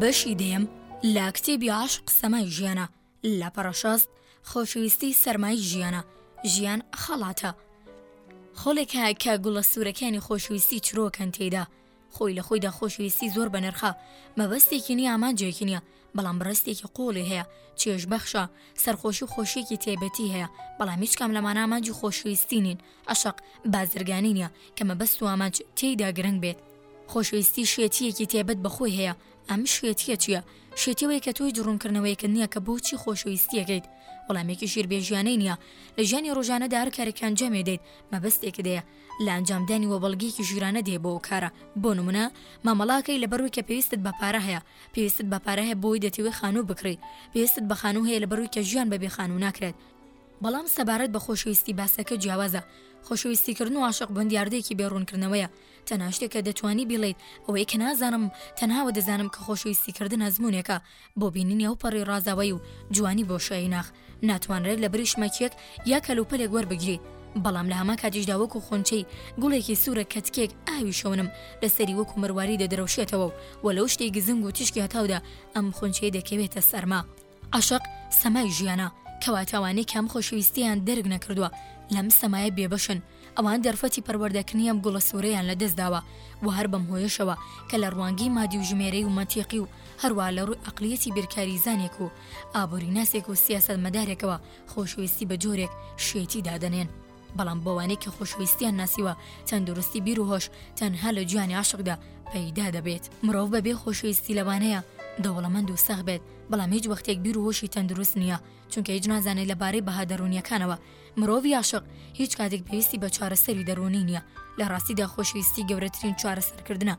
بەشی دێم لە کتێبی عاشق سەمای ژیانە لە پەڕەشاست خۆشەویستی سەرمای ژیانە ژیان خەڵاتە خۆلێکە کە گوڵە سوورەکانی خۆشویستی چرۆکەن تێدا خۆی لە خۆیدا خۆشویستی زۆر بەنرخە، مەبەستێکی نییە ئامانجێکی نییە، بەڵام بڕستێکی قووڵی هەیە، چێژبەخشە، سەرخۆشی و خۆشییەکی تایبەتی هەیە، بەڵام هیچ کام لەمانە ئامانجی خۆشویستی نین، عەشق بازرگانی نییە کە مەبەست و ئامانج تێیدا گرنگ بێت. خۆشویستی شێتییەکی تایبەت بە خۆی هەیە، ئەم شێتییە چییە؟ شێتی ئەوەیە کە تۆ هیچ ڕوونکردنەوەیەکت نییە کە بۆچی خۆشویستی ئەکەیت، وەڵامێکی ژیربێژیانەی نییە، لە ژیانی ڕۆژانەدا هەر کارێک کە ئەنجامی دەیت مەبەستێکت هەیە، لە ئەنجامدانی وە بەڵگەیەکی ژیرانە دێ بۆ ئەو کارە بۆ نمونە مامەڵاکەی لەبەروی کە پێویستت بە پارە هەیە پێویستت بە پارە هەیە بۆی دەتەوێ خانوو بکڕی پێویستت بە خانوو هەیە لەبەروی کە ژیان بەبێ خانوو ناکرێت بەڵام سەبارەت بە خۆشەویستی باسەکە جیاوازە خۆشەویستیکردن و عاشق بوون دیاردەیەکی بێ ڕوونکردنەوەیە تەنها شتێکە دەتوانی بیڵێیت ئەوەی کە نازانم تەنها وە دەزانم کە خۆشەویستیکردن ئەزموونێکە بۆ بینینی ئەو پەڕی ڕازاوەی و جوانی بۆشایی ناخ، ناتوانرێت لە بری شمەکیەک یا کەلوپەلێک وەربگری، بەڵام لە هەمان کاتیشدا وەکو خونچەی گوڵێکی سوورە کە تکێک ئاوی شەونم لە سەری وەکو مرواری دەدرەوشێتەوە و وە لەو شتەی گزنگ و تیشکی هەتاودا ئەم خونچەیە دەکەوێتە سەرما. عەشق سەمای ژیانە، کەواتە ئەوانەی کە ئەم خۆشەویستیەیان دەرک نەکردووە لەم سەمایە بێبەشن، ئەوان دەرفەتی پەروەردەکردنی ئەم گوڵە سورەیان لەدەست داوە و هەر بەم هۆیەشەوە کە لە ڕوانگەی مادی و ژمێرەی و مەنتیقی و هەروە لە ڕووی ئەقلیەتی بیرکاریزانێک و ئابووریناسێک و سیاسەتمەدارێکەوە خۆشویستی بە جۆرێک شێتی دادەنێن بەڵام بۆوانەی کە خۆشویستیان ناسیوە تەندروستی بیر و هۆش تەنها لە جوانی عاشقدا پەیدا دەبێت مرۆڤ بەبێ خۆشویستی لەوانەیە دەوڵەمەند و سەخ بێت بەڵام هیچ وەختێک بیر و هۆشی تەندروست نییە چونکە هیچ نازانێت لەبارەی بەها دەروونیەکانەوە مرۆڤی عاشق هیچ کاتێک پێویستی بە چارەسەری دەروونی نییە لە ڕاستیدا خۆشویستی گەورەترین چارەسەرکردە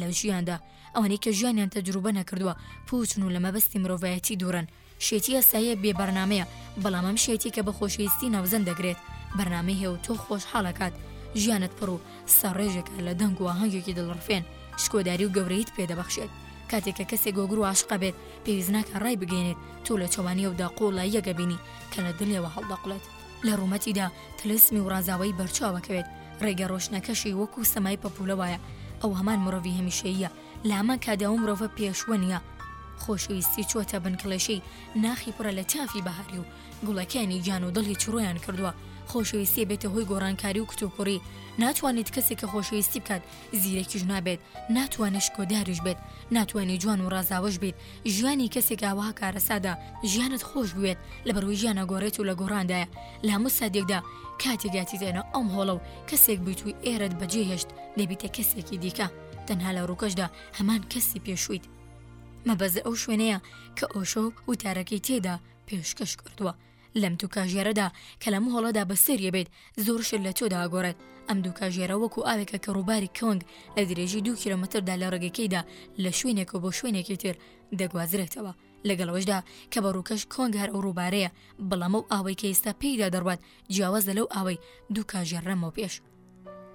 لە ژیاندا ئەوەنەی کە ژیانیان تەجروبە نەکردووە پوچن و لە مەبەستی مرۆڤایەتی دوورن شێتی ئەسایە بێ بەرنمەیە بەڵام ئەم شێتی کە بە خۆشویستی ناوزەن دەگرێت بەرنمەی هێو تۆ خۆشحاڵەکات ژیانت پڕ و سەڕێژێکە لە دەنگ و هەنگێکی دڵڕفێن شکۆداری و گەورەیت پێدەبەخشێت کاتێکە کەسێک گۆگر و عاشقە بێت پێویست ناکە ڕای بگەێنێت تۆ لە چوانی ئەودا قۆڵە یەگەبینی کە لە دلێوە هەڵدەقڵێت لە ڕوومەتیدا تلسمی و ڕازاوەی بەرچاوەکەوێت ڕێگە ڕۆشنەکەشی وەکو سەمای پەپولە وایە ئەو هەمان مرۆڤی هەمیشەیە لە هەمان کادا و مرۆڤە پێشوە نیە خۆشەویستی چۆتە بنکڵێشی ناخی پڕە لە تافی بەهاری و گوڵەکانی گیان و دڵی چڕۆیان کردووە خۆشەویستی بێتە هۆی گۆڕانکاری و کتوپڕی ناتوانێت کەسێک کە خۆشەویستی بکات زیرەکیش نابێت ناتوانێت شکۆداریش بێت ناتوانێت جوان و ڕازاوەش بیت ژیانی کەسێک ئاوها کارەسادا ژیانت خۆش بوێت لە بەرەوەی ژیانە گۆڕێت و لە گۆڕاندایە لە هەموو سادێکدا کاتێکاتی دێنە ئەم هۆڵە و کەسێک بیتوی ئێرت بەجێ هێشت دەبیتە کەسێکی دیکە تەنها لە ڕووکەشدا هەمان کەسی پێشویت مەبەزە ئەو شوێنەیە کە ئۆشۆ وتارەکەی تێدا پێشکەش کردووە لەم دوو کاژێرەدا کە لەم هۆڵەدا بە سەریە بێت زۆر شت لە تۆدا ئەگۆڕێت ئەم دوو کاژێرە وەکو ئاوێکە کە ڕووباری کۆنگ لە درێژی دوو کیلۆمەتردا لە ڕێگەکەیدا لە شوێنێکەوە بۆ شوێنێکی تر دەگوازرێتەوە لەگەڵەوەشدا کە بە ڕووکەش کۆنگ هەر ئەو ڕووبارەیە بەڵام ئەو ئاوەی کە ئێستا پێیدا دەڕوات جیاوازە لەو ئاوەی دوو کاژێر ڕەمەوپێش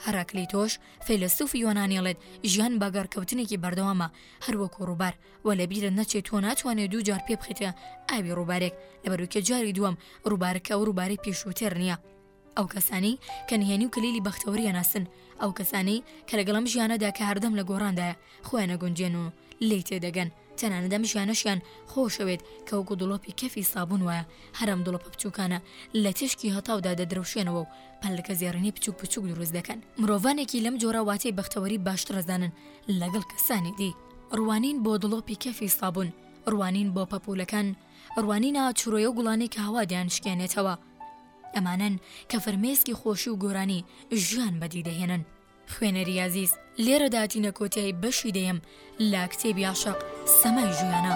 هەراکلیتۆش فەیلەسوفی یۆنانی ئەڵێت ژیان باگەڕکەوتنێکی بەردەوامە هەر وەکو ڕووبار وە لەبیرت نەچێت تۆ ناتوانێت دوو جار پێ بخەیتە ئاوی ڕووبارێک لەبەروەی کە جاری دووەم ڕووبارەکە ئەو ڕووبارەی پێشووتر نییە ئەو کەسانی کە نهێنی و کلیلی بەختەوەری ئەناسن ئەو کەسانی کە لەگەڵ ئەم ژیانەدا کە هەردەم لە گۆڕاندایە خۆیان ئەگونجێن و لێی تێدەگەن تەنانەت ئەم ژیانەشیان خۆشەوێت کە وەکو دڵۆپی کەفی سابوون وایە هەر ئەم دڵۆپە بچووکانە لە تیشکی هەتاودا دەدرەوشێنەوە و پەلەکە زێڕینەی بچوک بچوک دروست دەکەن مرۆڤانێکی لەم جۆرە واتەی بەختەوەری باشترەزانن لەگەڵ کەسانی دی ڕوانین بۆ دڵۆپی کەفی سابون ڕوانین بۆ پەپولەکان ڕوانینە چرۆیە و گوڵانی کە هەوا دیان شکێنێتەوە ئەمانن کە فرمێسکی خۆشی و گۆرانی ژیان بەدی دەهێنن خوێنەری یازیز لێرە داتینە کۆتیایی بەشی دەیەم لە کتێبی عشق سەمای ژیانە.